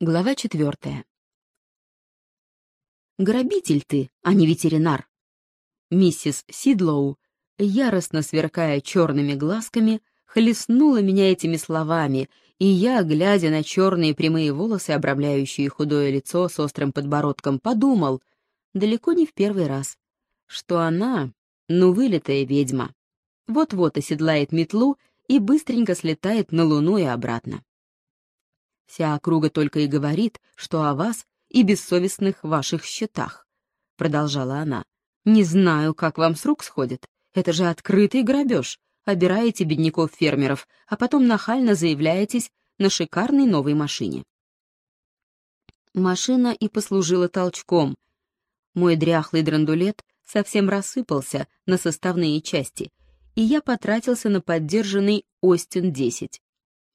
Глава четвертая. «Грабитель ты, а не ветеринар!» Миссис Сидлоу, яростно сверкая черными глазками, хлестнула меня этими словами, и я, глядя на черные прямые волосы, обрамляющие худое лицо с острым подбородком, подумал, далеко не в первый раз, что она, ну, вылитая ведьма, вот-вот оседлает метлу и быстренько слетает на луну и обратно. Вся округа только и говорит, что о вас и бессовестных ваших счетах», — продолжала она. «Не знаю, как вам с рук сходит. Это же открытый грабеж. Обираете бедняков-фермеров, а потом нахально заявляетесь на шикарной новой машине». Машина и послужила толчком. Мой дряхлый драндулет совсем рассыпался на составные части, и я потратился на поддержанный Остин-10.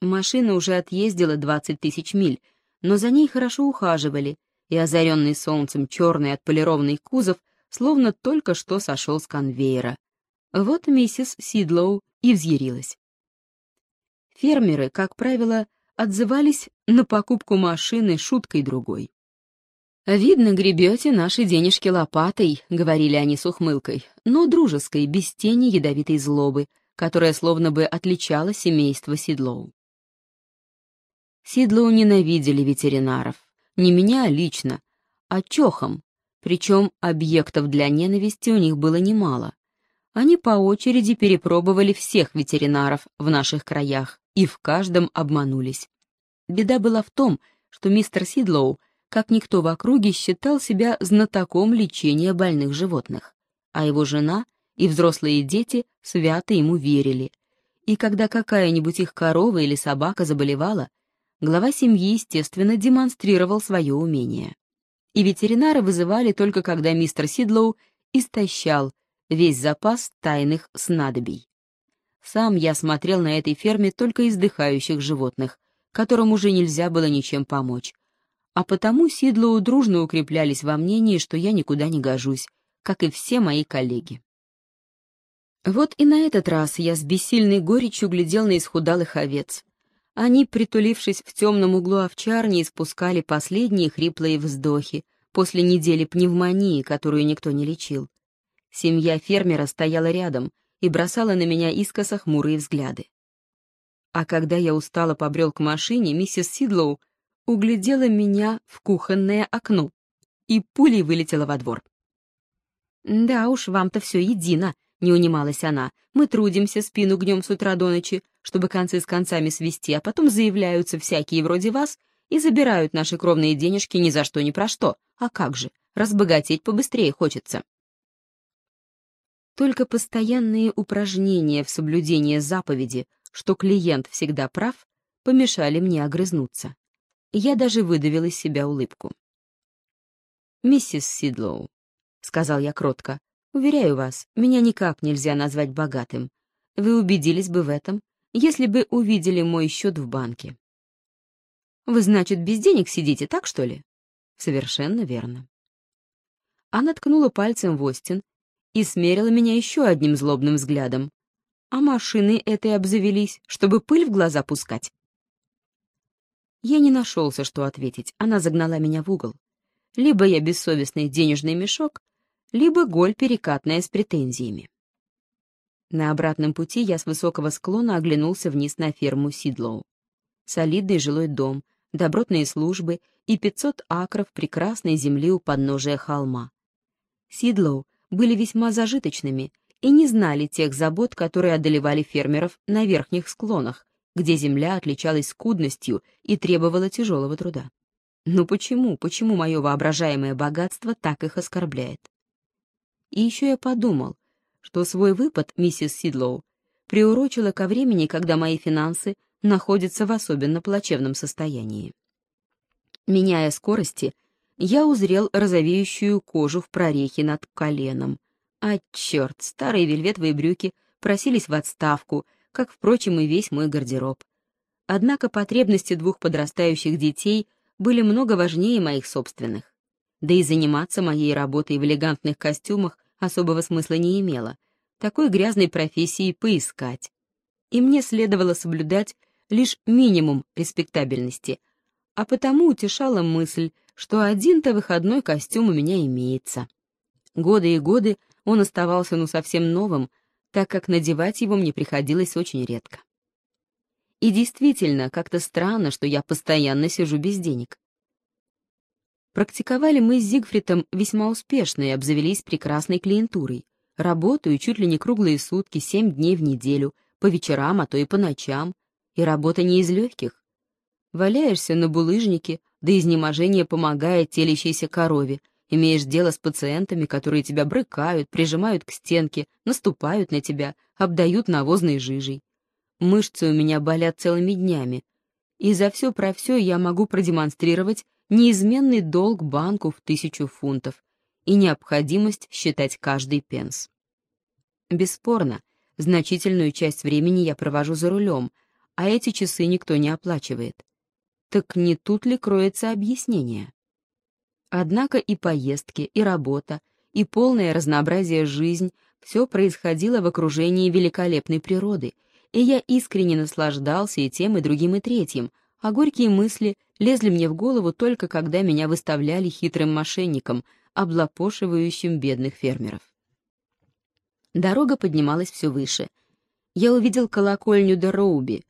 Машина уже отъездила 20 тысяч миль, но за ней хорошо ухаживали, и озаренный солнцем черный отполированный кузов словно только что сошел с конвейера. Вот миссис Сидлоу и взъярилась. Фермеры, как правило, отзывались на покупку машины шуткой другой. «Видно, гребете наши денежки лопатой», — говорили они с ухмылкой, но дружеской, без тени ядовитой злобы, которая словно бы отличала семейство Сидлоу. Сидлоу ненавидели ветеринаров. Не меня лично, а чохом. Причем объектов для ненависти у них было немало. Они по очереди перепробовали всех ветеринаров в наших краях и в каждом обманулись. Беда была в том, что мистер Сидлоу, как никто в округе, считал себя знатоком лечения больных животных, а его жена и взрослые дети свято ему верили. И когда какая-нибудь их корова или собака заболевала, глава семьи, естественно, демонстрировал свое умение. И ветеринары вызывали только когда мистер Сидлоу истощал весь запас тайных снадобий. Сам я смотрел на этой ферме только издыхающих животных, которым уже нельзя было ничем помочь. А потому Сидлоу дружно укреплялись во мнении, что я никуда не гожусь, как и все мои коллеги. Вот и на этот раз я с бессильной горечью глядел на исхудалых овец, они, притулившись в темном углу овчарни, испускали последние хриплые вздохи после недели пневмонии, которую никто не лечил. Семья фермера стояла рядом и бросала на меня искоса хмурые взгляды. А когда я устало побрел к машине, миссис Сидлоу углядела меня в кухонное окно и пулей вылетела во двор. «Да уж, вам-то все едино», — не унималась она. «Мы трудимся, спину гнем с утра до ночи, чтобы концы с концами свести, а потом заявляются всякие вроде вас и забирают наши кровные денежки ни за что ни про что. А как же, разбогатеть побыстрее хочется. Только постоянные упражнения в соблюдении заповеди, что клиент всегда прав, помешали мне огрызнуться. Я даже выдавил из себя улыбку. «Миссис Сидлоу», — сказал я кротко, — «уверяю вас, меня никак нельзя назвать богатым. Вы убедились бы в этом, если бы увидели мой счет в банке. Вы, значит, без денег сидите, так что ли? Совершенно верно. Она ткнула пальцем в Остин и смерила меня еще одним злобным взглядом. А машины этой обзавелись, чтобы пыль в глаза пускать. Я не нашелся, что ответить. Она загнала меня в угол. Либо я бессовестный денежный мешок, либо голь перекатная с претензиями. На обратном пути я с высокого склона оглянулся вниз на ферму Сидлоу. Солидный жилой дом, добротные службы и 500 акров прекрасной земли у подножия холма. Сидлоу были весьма зажиточными и не знали тех забот, которые одолевали фермеров на верхних склонах, где земля отличалась скудностью и требовала тяжелого труда. Ну почему, почему мое воображаемое богатство так их оскорбляет? И еще я подумал, что свой выпад миссис Сидлоу приурочила ко времени, когда мои финансы находятся в особенно плачевном состоянии. Меняя скорости, я узрел розовеющую кожу в прорехе над коленом. А черт, старые вельветовые брюки просились в отставку, как, впрочем, и весь мой гардероб. Однако потребности двух подрастающих детей были много важнее моих собственных. Да и заниматься моей работой в элегантных костюмах особого смысла не имело. Такой грязной профессии поискать. И мне следовало соблюдать лишь минимум респектабельности, а потому утешала мысль, что один-то выходной костюм у меня имеется. Годы и годы он оставался ну совсем новым, так как надевать его мне приходилось очень редко. И действительно, как-то странно, что я постоянно сижу без денег. Практиковали мы с Зигфридом весьма успешно и обзавелись прекрасной клиентурой. Работаю чуть ли не круглые сутки, семь дней в неделю, по вечерам, а то и по ночам. И работа не из легких. Валяешься на булыжнике, до изнеможения помогая телящейся корове, имеешь дело с пациентами, которые тебя брыкают, прижимают к стенке, наступают на тебя, обдают навозной жижей. Мышцы у меня болят целыми днями, и за все про все я могу продемонстрировать неизменный долг банку в тысячу фунтов и необходимость считать каждый пенс. Бесспорно, значительную часть времени я провожу за рулем, а эти часы никто не оплачивает. Так не тут ли кроется объяснение? Однако и поездки, и работа, и полное разнообразие жизнь — все происходило в окружении великолепной природы, и я искренне наслаждался и тем, и другим, и третьим, а горькие мысли лезли мне в голову только когда меня выставляли хитрым мошенником, облапошивающим бедных фермеров. Дорога поднималась все выше. Я увидел колокольню Дероуби,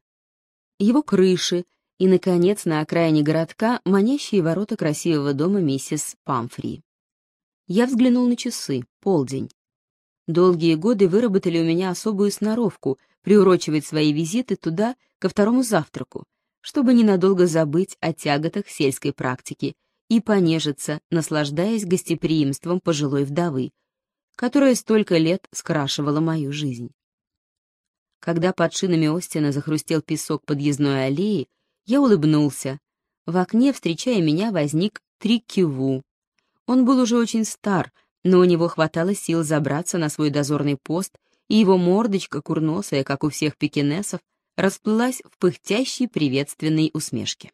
его крыши и, наконец, на окраине городка манящие ворота красивого дома миссис Памфри. Я взглянул на часы, полдень. Долгие годы выработали у меня особую сноровку приурочивать свои визиты туда, ко второму завтраку, чтобы ненадолго забыть о тяготах сельской практики и понежиться, наслаждаясь гостеприимством пожилой вдовы, которая столько лет скрашивала мою жизнь. Когда под шинами Остина захрустел песок подъездной аллеи, я улыбнулся. В окне, встречая меня, возник Триккиву. Он был уже очень стар, но у него хватало сил забраться на свой дозорный пост, и его мордочка, курносая, как у всех пекинесов, расплылась в пыхтящей приветственной усмешке.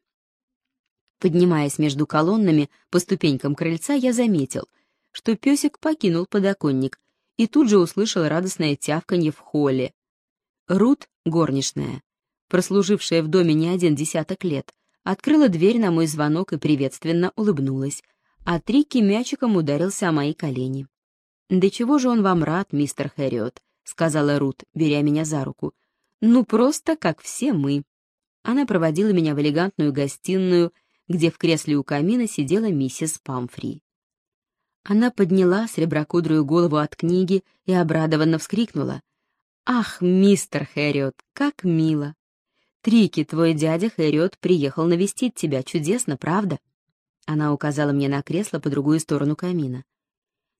Поднимаясь между колоннами по ступенькам крыльца, я заметил, что песик покинул подоконник и тут же услышал радостное тявканье в холле. Рут, горничная, прослужившая в доме не один десяток лет, открыла дверь на мой звонок и приветственно улыбнулась, а Трикки мячиком ударился о мои колени. «Да чего же он вам рад, мистер Хэриот?» — сказала Рут, беря меня за руку. Ну, просто как все мы. Она проводила меня в элегантную гостиную, где в кресле у камина сидела миссис Памфри. Она подняла среброкудрую голову от книги и обрадованно вскрикнула. «Ах, мистер Хэриот, как мило! Трики, твой дядя Хэриот приехал навестить тебя, чудесно, правда?» Она указала мне на кресло по другую сторону камина.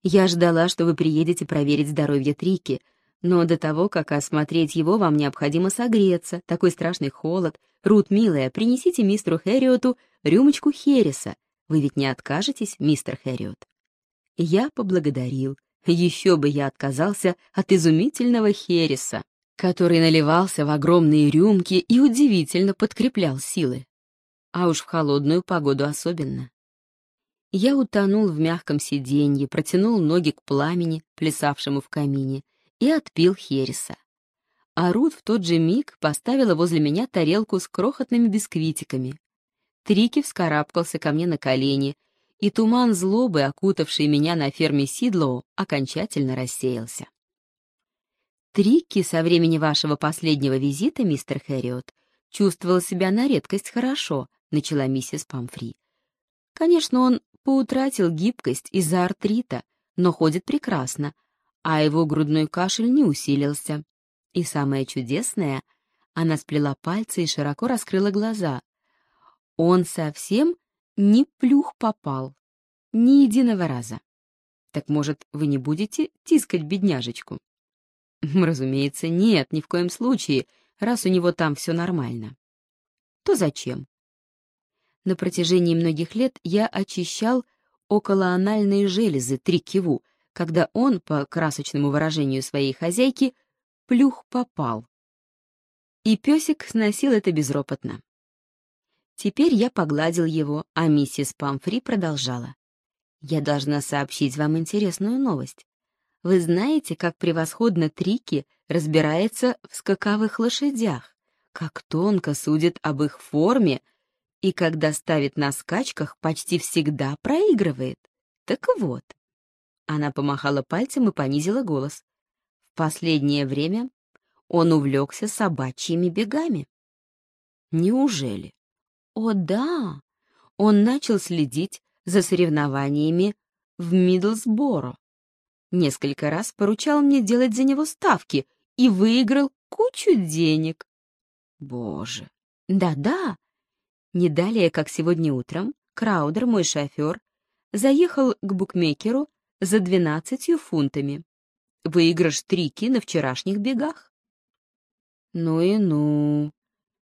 «Я ждала, что вы приедете проверить здоровье Трики, но до того, как осмотреть его, вам необходимо согреться. Такой страшный холод. Рут, милая, принесите мистеру Хэриоту рюмочку Хереса. Вы ведь не откажетесь, мистер Хэриот?» Я поблагодарил. Еще бы я отказался от изумительного Хереса, который наливался в огромные рюмки и удивительно подкреплял силы. А уж в холодную погоду особенно. Я утонул в мягком сиденье, протянул ноги к пламени, плясавшему в камине, и отпил хереса. А Рут в тот же миг поставила возле меня тарелку с крохотными бисквитиками. Трики вскарабкался ко мне на колени, и туман злобы, окутавший меня на ферме Сидлоу, окончательно рассеялся. Трики со времени вашего последнего визита, мистер Хэриот, чувствовал себя на редкость хорошо, начала миссис Памфри. Конечно, он поутратил гибкость из-за артрита, но ходит прекрасно, а его грудной кашель не усилился. И самое чудесное, она сплела пальцы и широко раскрыла глаза. Он совсем не плюх попал, ни единого раза. Так, может, вы не будете тискать бедняжечку? Разумеется, нет, ни в коем случае, раз у него там все нормально. То зачем? На протяжении многих лет я очищал околоанальные железы трикиву, когда он, по красочному выражению своей хозяйки, плюх попал. И песик сносил это безропотно. Теперь я погладил его, а миссис Памфри продолжала. «Я должна сообщить вам интересную новость. Вы знаете, как превосходно Трики разбирается в скаковых лошадях, как тонко судит об их форме И когда ставит на скачках, почти всегда проигрывает. Так вот. Она помахала пальцем и понизила голос. В последнее время он увлекся собачьими бегами. Неужели? О, да! Он начал следить за соревнованиями в Мидлсборо. Несколько раз поручал мне делать за него ставки и выиграл кучу денег. Боже! Да-да! Не далее, как сегодня утром, Краудер, мой шофер, заехал к букмекеру за двенадцатью фунтами. Выигрыш трики на вчерашних бегах. Ну и ну,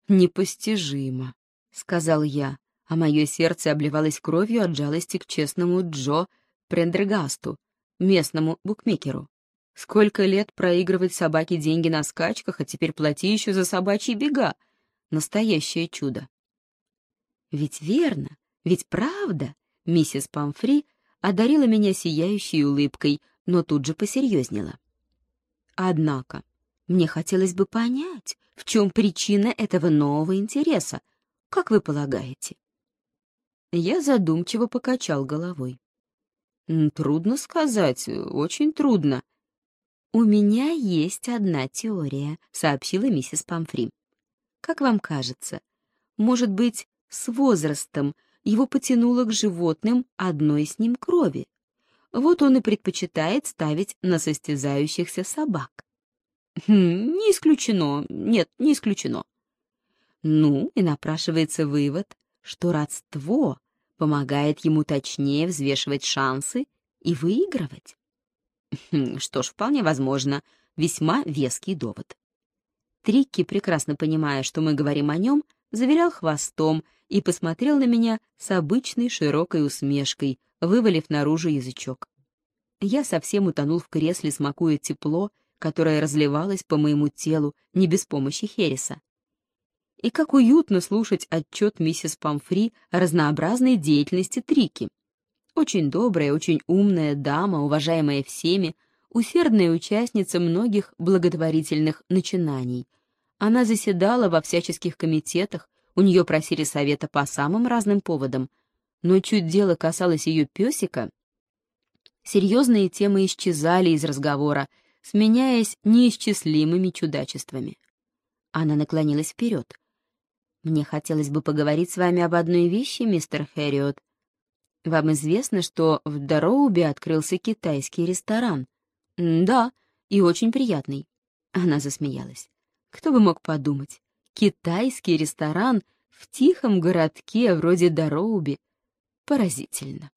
непостижимо, сказал я, а мое сердце обливалось кровью от жалости к честному Джо Прендергасту, местному букмекеру. Сколько лет проигрывать собаке деньги на скачках, а теперь плати еще за собачьи бега. Настоящее чудо. Ведь верно, ведь правда, миссис Памфри одарила меня сияющей улыбкой, но тут же посерьезнела. Однако, мне хотелось бы понять, в чем причина этого нового интереса, как вы полагаете? Я задумчиво покачал головой. Трудно сказать, очень трудно. У меня есть одна теория, сообщила миссис Памфри. Как вам кажется, может быть, с возрастом его потянуло к животным одной с ним крови. Вот он и предпочитает ставить на состязающихся собак. Хм, не исключено, нет, не исключено. Ну, и напрашивается вывод, что родство помогает ему точнее взвешивать шансы и выигрывать. Хм, что ж, вполне возможно, весьма веский довод. Трикки, прекрасно понимая, что мы говорим о нем, завилял хвостом и посмотрел на меня с обычной широкой усмешкой, вывалив наружу язычок. Я совсем утонул в кресле, смакуя тепло, которое разливалось по моему телу не без помощи Хереса. И как уютно слушать отчет миссис Памфри о разнообразной деятельности Трики. Очень добрая, очень умная дама, уважаемая всеми, усердная участница многих благотворительных начинаний. Она заседала во всяческих комитетах, у нее просили совета по самым разным поводам, но чуть дело касалось ее песика, серьезные темы исчезали из разговора, сменяясь неисчислимыми чудачествами. Она наклонилась вперед. «Мне хотелось бы поговорить с вами об одной вещи, мистер Хэриот. Вам известно, что в Дороубе открылся китайский ресторан?» «Да, и очень приятный». Она засмеялась. «Кто бы мог подумать? Китайский ресторан в тихом городке вроде Дороуби. Поразительно.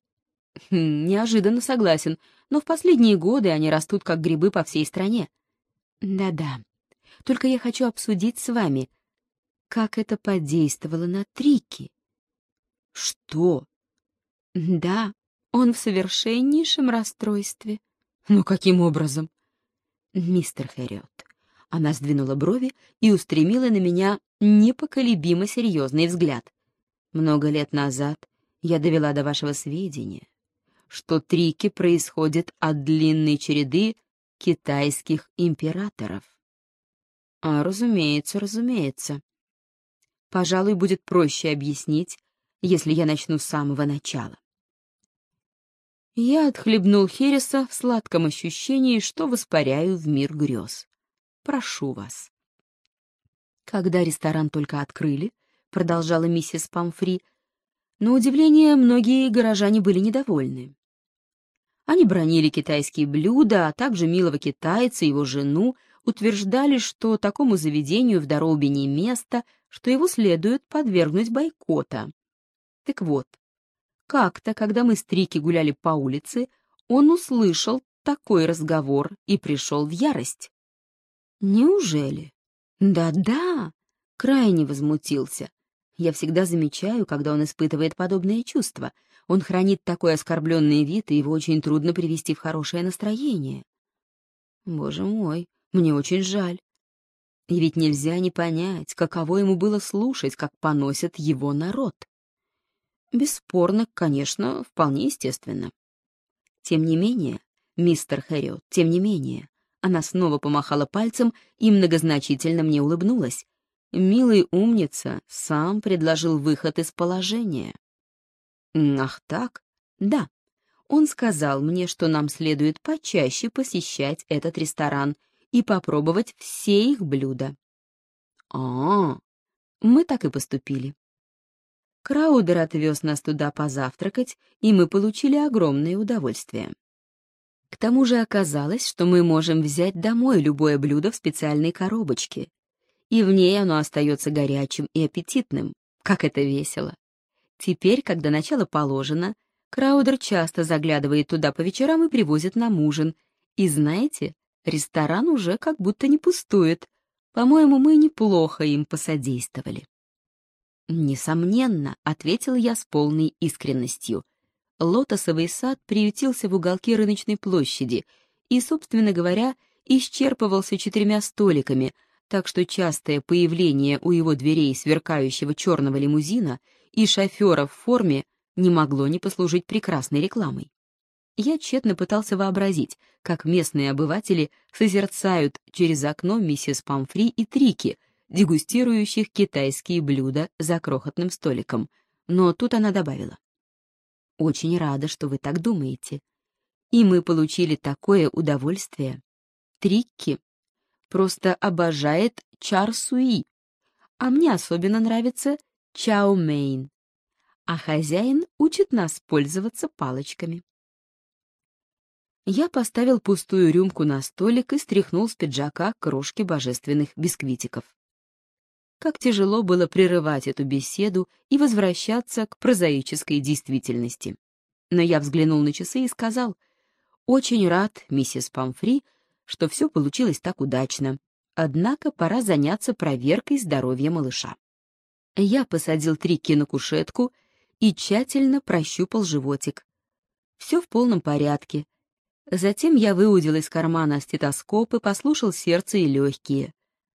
Хм, неожиданно согласен, но в последние годы они растут как грибы по всей стране. Да-да. Только я хочу обсудить с вами, как это подействовало на Трики. Что? Да, он в совершеннейшем расстройстве. Ну каким образом? Мистер Хэрриот, она сдвинула брови и устремила на меня непоколебимо серьезный взгляд. Много лет назад я довела до вашего сведения, что трики происходят от длинной череды китайских императоров. А, разумеется, разумеется. Пожалуй, будет проще объяснить, если я начну с самого начала. Я отхлебнул Хереса в сладком ощущении, что воспаряю в мир грез. Прошу вас. Когда ресторан только открыли, продолжала миссис Памфри, на удивление многие горожане были недовольны. Они бронили китайские блюда, а также милого китайца и его жену, утверждали, что такому заведению в дороге не место, что его следует подвергнуть бойкота. Так вот, как-то, когда мы с Трики гуляли по улице, он услышал такой разговор и пришел в ярость. Неужели? Да-да, крайне возмутился. Я всегда замечаю, когда он испытывает подобные чувства. Он хранит такой оскорбленный вид, и его очень трудно привести в хорошее настроение. Боже мой, мне очень жаль. И ведь нельзя не понять, каково ему было слушать, как поносят его народ. Бесспорно, конечно, вполне естественно. Тем не менее, мистер Хэрриот, тем не менее, она снова помахала пальцем и многозначительно мне улыбнулась. Милый умница сам предложил выход из положения. Ах так? Да. Он сказал мне, что нам следует почаще посещать этот ресторан и попробовать все их блюда. А, -а, -а. мы так и поступили. Краудер отвез нас туда позавтракать, и мы получили огромное удовольствие. К тому же оказалось, что мы можем взять домой любое блюдо в специальной коробочке, и в ней оно остается горячим и аппетитным. Как это весело! Теперь, когда начало положено, Краудер часто заглядывает туда по вечерам и привозит нам ужин. И знаете, ресторан уже как будто не пустует. По-моему, мы неплохо им посодействовали. «Несомненно», — ответил я с полной искренностью. Лотосовый сад приютился в уголке рыночной площади и, собственно говоря, исчерпывался четырьмя столиками, так что частое появление у его дверей сверкающего черного лимузина и шофера в форме не могло не послужить прекрасной рекламой. Я тщетно пытался вообразить, как местные обыватели созерцают через окно миссис Памфри и Трики, дегустирующих китайские блюда за крохотным столиком. Но тут она добавила. «Очень рада, что вы так думаете. И мы получили такое удовольствие. Трикки просто обожает чарсуи, а мне особенно нравится чао-мейн а хозяин учит нас пользоваться палочками. Я поставил пустую рюмку на столик и стряхнул с пиджака крошки божественных бисквитиков. Как тяжело было прерывать эту беседу и возвращаться к прозаической действительности. Но я взглянул на часы и сказал, «Очень рад, миссис Памфри, что все получилось так удачно. Однако пора заняться проверкой здоровья малыша». Я посадил Трикки на кушетку и тщательно прощупал животик. Все в полном порядке. Затем я выудил из кармана стетоскоп и послушал сердце и легкие.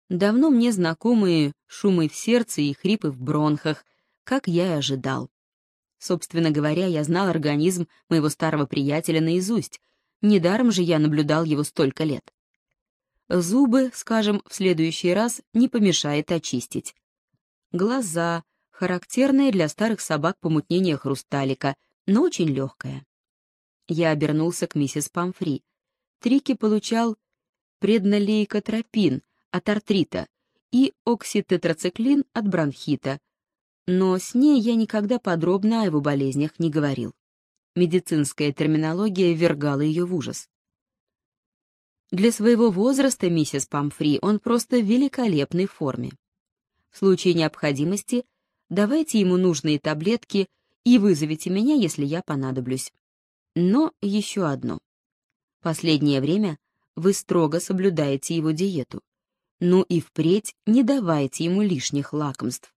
Давно мне знакомые шумы в сердце и хрипы в бронхах, как я и ожидал. Собственно говоря, я знал организм моего старого приятеля наизусть. Недаром же я наблюдал его столько лет. Зубы, скажем, в следующий раз не помешает очистить. Глаза, характерное для старых собак помутнение хрусталика, но очень легкое. Я обернулся к миссис Памфри. Трики получал преднолейкотропин от артрита и окситетрациклин от бронхита, но с ней я никогда подробно о его болезнях не говорил. Медицинская терминология ввергала ее в ужас. Для своего возраста, миссис Памфри, он просто в великолепной форме. В случае необходимости давайте ему нужные таблетки и вызовите меня, если я понадоблюсь. Но еще одно. Последнее время вы строго соблюдаете его диету. Ну и впредь не давайте ему лишних лакомств.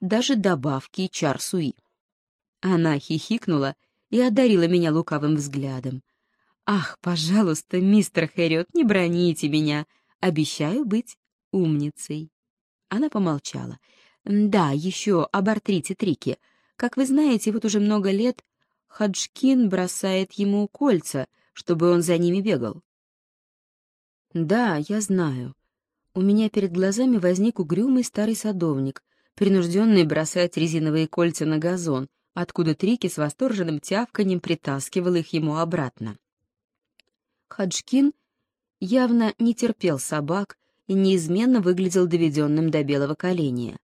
Даже добавки чарсуи. Она хихикнула и одарила меня лукавым взглядом. «Ах, пожалуйста, мистер Хэрриот, не броните меня. Обещаю быть умницей». Она помолчала. Да, еще об артрите Трики. Как вы знаете, вот уже много лет Хаджкин бросает ему кольца, чтобы он за ними бегал. Да, я знаю. У меня перед глазами возник угрюмый старый садовник, принужденный бросать резиновые кольца на газон, откуда Трики с восторженным тявканьем притаскивал их ему обратно. Хаджкин явно не терпел собак и неизменно выглядел доведенным до белого коленя.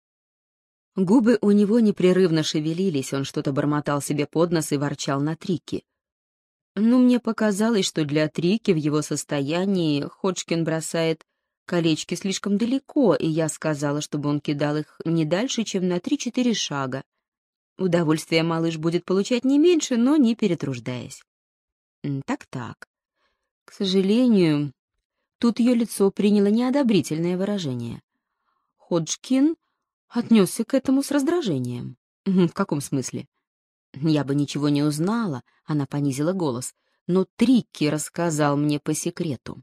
Губы у него непрерывно шевелились, он что-то бормотал себе под нос и ворчал на Трики. Но мне показалось, что для Трики в его состоянии Ходжкин бросает колечки слишком далеко, и я сказала, чтобы он кидал их не дальше, чем на три-четыре шага. Удовольствие малыш будет получать не меньше, но не перетруждаясь. Так-так. К сожалению, тут ее лицо приняло неодобрительное выражение. Ходжкин отнесся к этому с раздражением. В каком смысле? Я бы ничего не узнала, она понизила голос, но Трикки рассказал мне по секрету.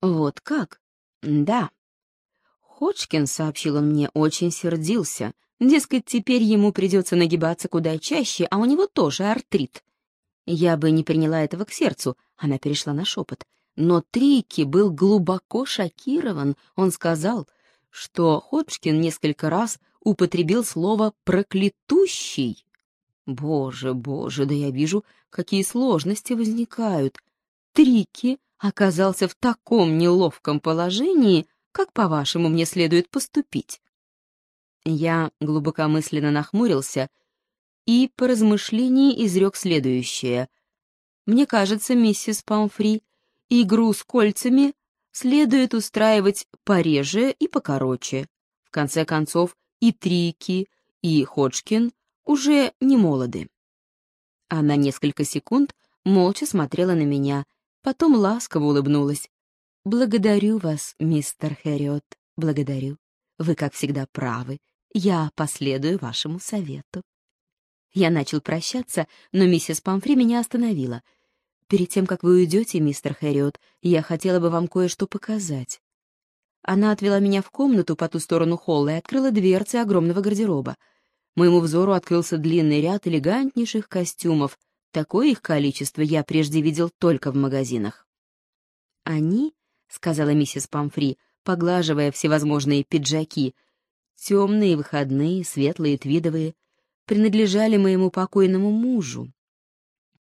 Вот как? Да. Ходжкин, сообщил он мне, очень сердился. Дескать, теперь ему придется нагибаться куда чаще, а у него тоже артрит. Я бы не приняла этого к сердцу, она перешла на шепот. Но Трикки был глубоко шокирован. Он сказал, что Ходжкин несколько раз употребил слово «проклятущий». Боже, боже, да я вижу, какие сложности возникают. Трики оказался в таком неловком положении, как, по-вашему, мне следует поступить. Я глубокомысленно нахмурился и по размышлении изрек следующее. Мне кажется, миссис Памфри, игру с кольцами следует устраивать пореже и покороче. В конце концов, и Трики, и Ходжкин уже не молоды. Она несколько секунд молча смотрела на меня, потом ласково улыбнулась. «Благодарю вас, мистер Хэриот, благодарю. Вы, как всегда, правы. Я последую вашему совету». Я начал прощаться, но миссис Памфри меня остановила. «Перед тем, как вы уйдете, мистер Хэриот, я хотела бы вам кое-что показать». Она отвела меня в комнату по ту сторону холла и открыла дверцы огромного гардероба. Моему взору открылся длинный ряд элегантнейших костюмов. Такое их количество я прежде видел только в магазинах. «Они», — сказала миссис Памфри, поглаживая всевозможные пиджаки — темные, выходные, светлые, твидовые, принадлежали моему покойному мужу.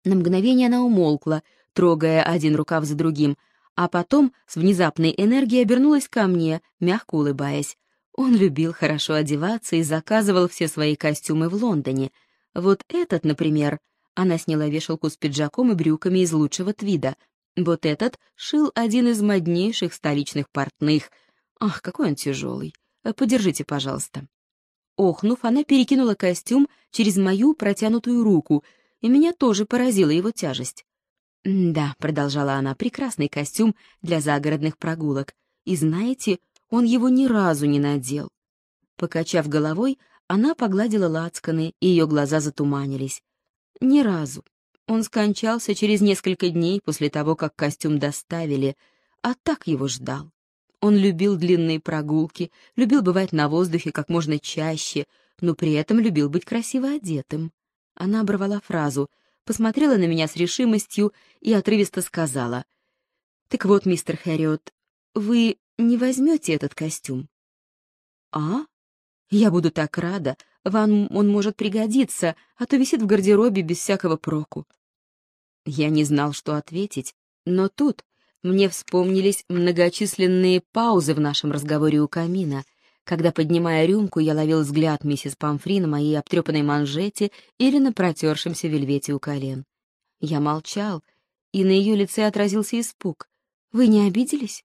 На мгновение она умолкла, трогая один рукав за другим, а потом с внезапной энергией обернулась ко мне, мягко улыбаясь. Он любил хорошо одеваться и заказывал все свои костюмы в Лондоне. Вот этот, например, она сняла вешалку с пиджаком и брюками из лучшего твида. Вот этот шил один из моднейших столичных портных. Ах, какой он тяжелый. Э, подержите, пожалуйста». Охнув, она перекинула костюм через мою протянутую руку, и меня тоже поразила его тяжесть. «Да», — продолжала она, — «прекрасный костюм для загородных прогулок. И знаете, он его ни разу не надел». Покачав головой, она погладила лацканы, и ее глаза затуманились. «Ни разу. Он скончался через несколько дней после того, как костюм доставили, а так его ждал. Он любил длинные прогулки, любил бывать на воздухе как можно чаще, но при этом любил быть красиво одетым. Она оборвала фразу, посмотрела на меня с решимостью и отрывисто сказала. «Так вот, мистер Хэриот, вы не возьмете этот костюм?» «А? Я буду так рада. Вам он может пригодиться, а то висит в гардеробе без всякого проку». Я не знал, что ответить, но тут, мне вспомнились многочисленные паузы в нашем разговоре у камина, когда, поднимая рюмку, я ловил взгляд миссис Памфри на моей обтрепанной манжете или на протершемся вельвете у колен. Я молчал, и на ее лице отразился испуг. «Вы не обиделись?»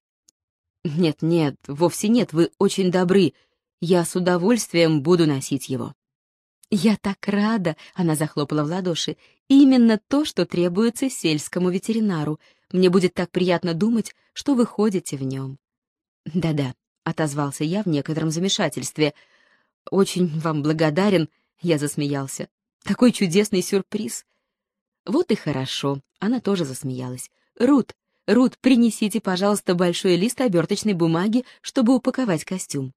«Нет, нет, вовсе нет, вы очень добры. Я с удовольствием буду носить его». «Я так рада!» — она захлопала в ладоши. «Именно то, что требуется сельскому ветеринару. Мне будет так приятно думать, что вы ходите в нем». «Да-да», — отозвался я в некотором замешательстве. «Очень вам благодарен», — я засмеялся. «Такой чудесный сюрприз». «Вот и хорошо», — она тоже засмеялась. «Рут, Рут, принесите, пожалуйста, большой лист оберточной бумаги, чтобы упаковать костюм».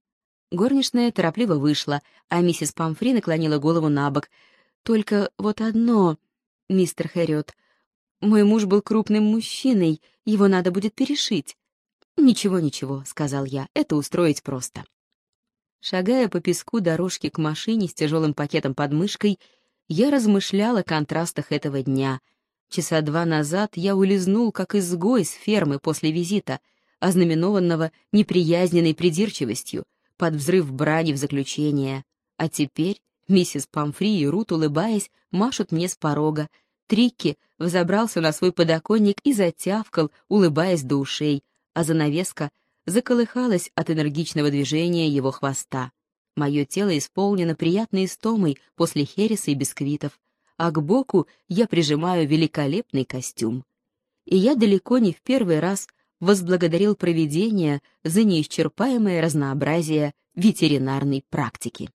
Горничная торопливо вышла, а миссис Памфри наклонила голову на бок. «Только вот одно, мистер Хэриот. Мой муж был крупным мужчиной, его надо будет перешить». «Ничего, ничего», — сказал я, — «это устроить просто». Шагая по песку дорожки к машине с тяжелым пакетом под мышкой, я размышлял о контрастах этого дня. Часа два назад я улизнул, как изгой с фермы после визита, ознаменованного неприязненной придирчивостью, под взрыв брани в заключение. А теперь миссис Памфри и Рут, улыбаясь, машут мне с порога. Трикки взобрался на свой подоконник и затявкал, улыбаясь до ушей, а занавеска заколыхалась от энергичного движения его хвоста. Мое тело исполнено приятной истомой после хереса и бисквитов, а к боку я прижимаю великолепный костюм. И я далеко не в первый раз возблагодарил проведение за неисчерпаемое разнообразие ветеринарной практики.